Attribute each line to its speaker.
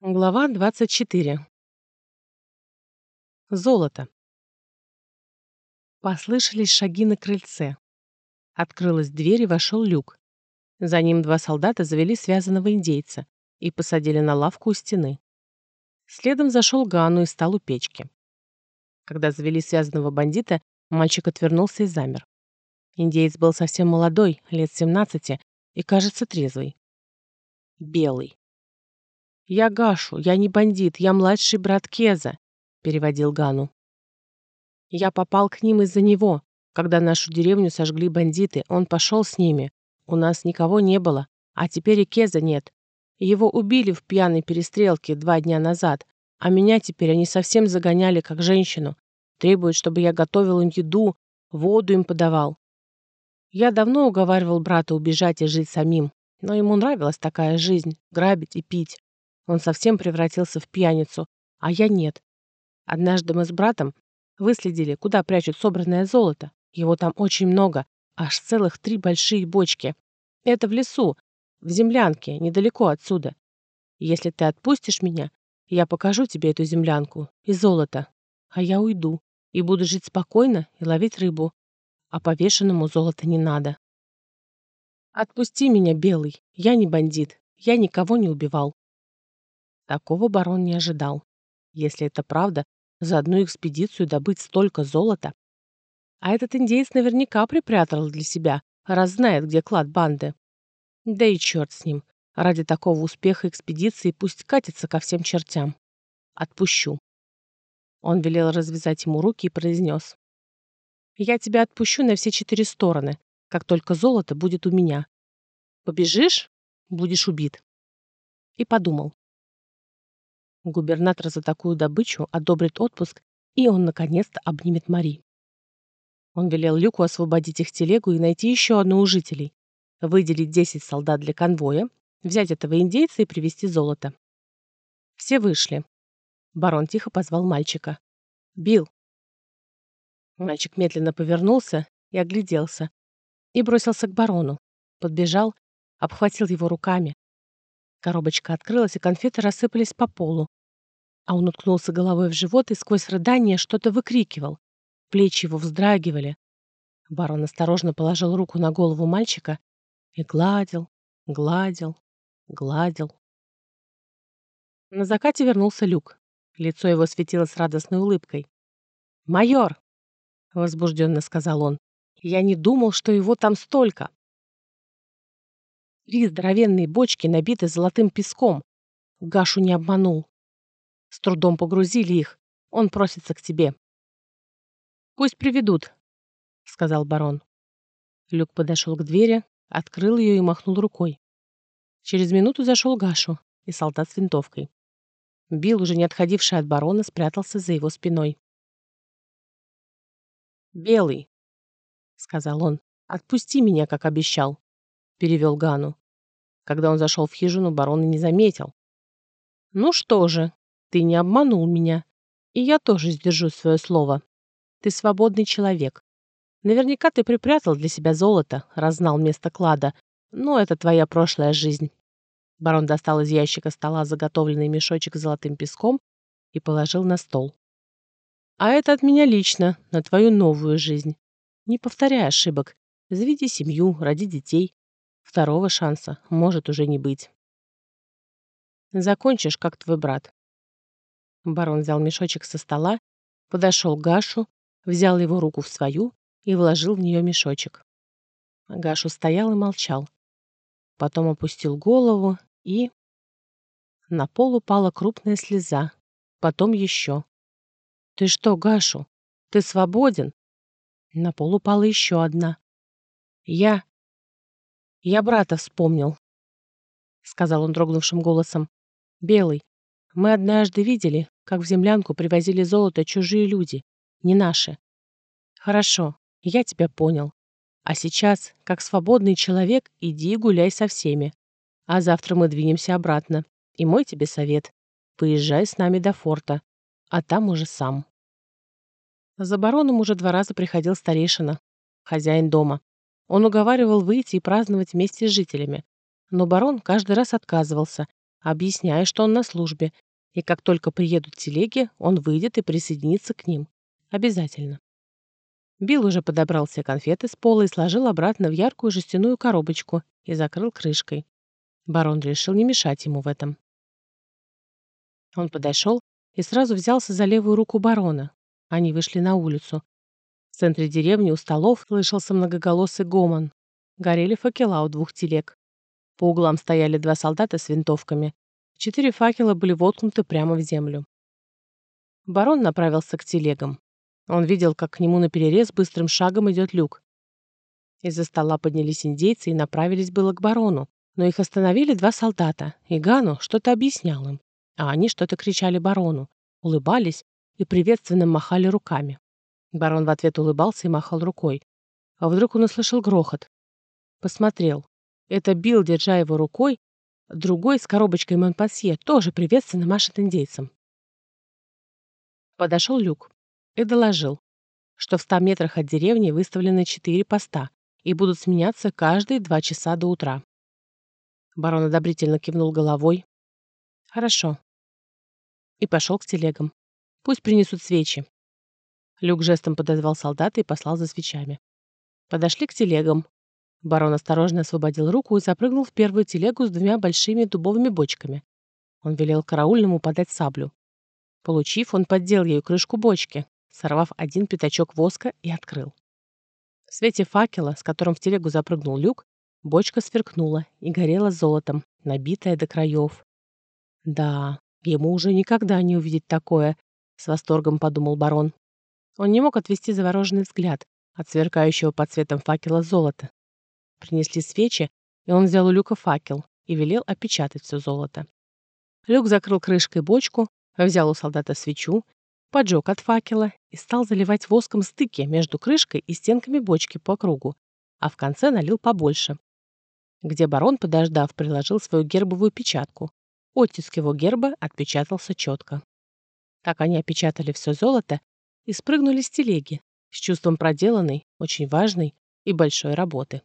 Speaker 1: Глава 24. Золото. Послышались шаги на крыльце. Открылась дверь и вошел люк. За ним два солдата завели связанного индейца и посадили на лавку у стены. Следом зашел Гану и стал у печки. Когда завели связанного бандита, мальчик отвернулся и замер. Индеец был совсем молодой, лет 17, и, кажется, трезвый. Белый. «Я Гашу, я не бандит, я младший брат Кеза», — переводил Гану. «Я попал к ним из-за него. Когда нашу деревню сожгли бандиты, он пошел с ними. У нас никого не было, а теперь и Кеза нет. Его убили в пьяной перестрелке два дня назад, а меня теперь они совсем загоняли как женщину. Требуют, чтобы я готовил им еду, воду им подавал. Я давно уговаривал брата убежать и жить самим, но ему нравилась такая жизнь — грабить и пить. Он совсем превратился в пьяницу, а я нет. Однажды мы с братом выследили, куда прячут собранное золото. Его там очень много, аж целых три большие бочки. Это в лесу, в землянке, недалеко отсюда. Если ты отпустишь меня, я покажу тебе эту землянку и золото. А я уйду и буду жить спокойно и ловить рыбу. А повешенному золото не надо. Отпусти меня, Белый. Я не бандит. Я никого не убивал. Такого барон не ожидал. Если это правда, за одну экспедицию добыть столько золота. А этот индейец наверняка припрятал для себя, раз знает, где клад банды. Да и черт с ним. Ради такого успеха экспедиции пусть катится ко всем чертям. Отпущу. Он велел развязать ему руки и произнес. «Я тебя отпущу на все четыре стороны, как только золото будет у меня. Побежишь — будешь убит». И подумал. Губернатор за такую добычу одобрит отпуск, и он наконец-то обнимет Мари. Он велел Люку освободить их телегу и найти еще одну у жителей, выделить 10 солдат для конвоя, взять этого индейца и привезти золото. Все вышли. Барон тихо позвал мальчика. «Билл!» Мальчик медленно повернулся и огляделся. И бросился к барону. Подбежал, обхватил его руками. Коробочка открылась, и конфеты рассыпались по полу а он уткнулся головой в живот и сквозь рыдание что-то выкрикивал. Плечи его вздрагивали. Барон осторожно положил руку на голову мальчика и гладил, гладил, гладил. На закате вернулся Люк. Лицо его светилось радостной улыбкой. «Майор!» — возбужденно сказал он. «Я не думал, что его там столько!» Три здоровенные бочки набиты золотым песком. Гашу не обманул. С трудом погрузили их. Он просится к тебе. Пусть приведут, сказал барон. Люк подошел к двери, открыл ее и махнул рукой. Через минуту зашел Гашу и солдат с винтовкой. Билл, уже не отходивший от барона, спрятался за его спиной. «Белый», — сказал он, — «отпусти меня, как обещал», — перевел Гану. Когда он зашел в хижину, барон и не заметил. «Ну что же», ты не обманул меня. И я тоже сдержу свое слово. Ты свободный человек. Наверняка ты припрятал для себя золото, разнал место клада. Но это твоя прошлая жизнь. Барон достал из ящика стола заготовленный мешочек с золотым песком и положил на стол. А это от меня лично, на твою новую жизнь. Не повторяй ошибок. Заведи семью, роди детей. Второго шанса может уже не быть. Закончишь, как твой брат. Барон взял мешочек со стола, подошел к Гашу, взял его руку в свою и вложил в нее мешочек. Гашу стоял и молчал. Потом опустил голову и... На пол упала крупная слеза. Потом еще. «Ты что, Гашу? Ты свободен?» На пол упала еще одна. «Я... я брата вспомнил», — сказал он дрогнувшим голосом. «Белый, мы однажды видели, как в землянку привозили золото чужие люди, не наши. Хорошо, я тебя понял. А сейчас, как свободный человек, иди гуляй со всеми. А завтра мы двинемся обратно. И мой тебе совет. Поезжай с нами до форта, а там уже сам. За бароном уже два раза приходил старейшина, хозяин дома. Он уговаривал выйти и праздновать вместе с жителями. Но барон каждый раз отказывался объясняя, что он на службе, и как только приедут телеги, он выйдет и присоединится к ним. Обязательно. Билл уже подобрал все конфеты с пола и сложил обратно в яркую жестяную коробочку и закрыл крышкой. Барон решил не мешать ему в этом. Он подошел и сразу взялся за левую руку барона. Они вышли на улицу. В центре деревни у столов слышался многоголосый гомон. Горели факела у двух телег. По углам стояли два солдата с винтовками. Четыре факела были воткнуты прямо в землю. Барон направился к телегам. Он видел, как к нему наперерез быстрым шагом идет люк. Из-за стола поднялись индейцы и направились было к барону, но их остановили два солдата, и Гану что-то объяснял им, а они что-то кричали барону, улыбались и приветственно махали руками. Барон в ответ улыбался и махал рукой. А вдруг он услышал грохот. Посмотрел. Это Билл, держа его рукой, другой с коробочкой Монпасье тоже приветственно машет индейцам. Подошел Люк и доложил, что в ста метрах от деревни выставлены четыре поста и будут сменяться каждые два часа до утра. Барон одобрительно кивнул головой. «Хорошо». И пошел к телегам. «Пусть принесут свечи». Люк жестом подозвал солдата и послал за свечами. Подошли к телегам. Барон осторожно освободил руку и запрыгнул в первую телегу с двумя большими дубовыми бочками. Он велел караульному подать саблю. Получив, он поддел ею крышку бочки, сорвав один пятачок воска и открыл. В свете факела, с которым в телегу запрыгнул люк, бочка сверкнула и горела золотом, набитая до краев. «Да, ему уже никогда не увидеть такое», — с восторгом подумал барон. Он не мог отвести завороженный взгляд от сверкающего под цветом факела золота. Принесли свечи, и он взял у люка факел и велел опечатать все золото. Люк закрыл крышкой бочку, взял у солдата свечу поджег от факела и стал заливать воском стыки между крышкой и стенками бочки по кругу, а в конце налил побольше. Где барон, подождав, приложил свою гербовую печатку. Оттиск его герба отпечатался четко. Так они опечатали все золото и спрыгнули с телеги с чувством проделанной, очень важной и большой работы.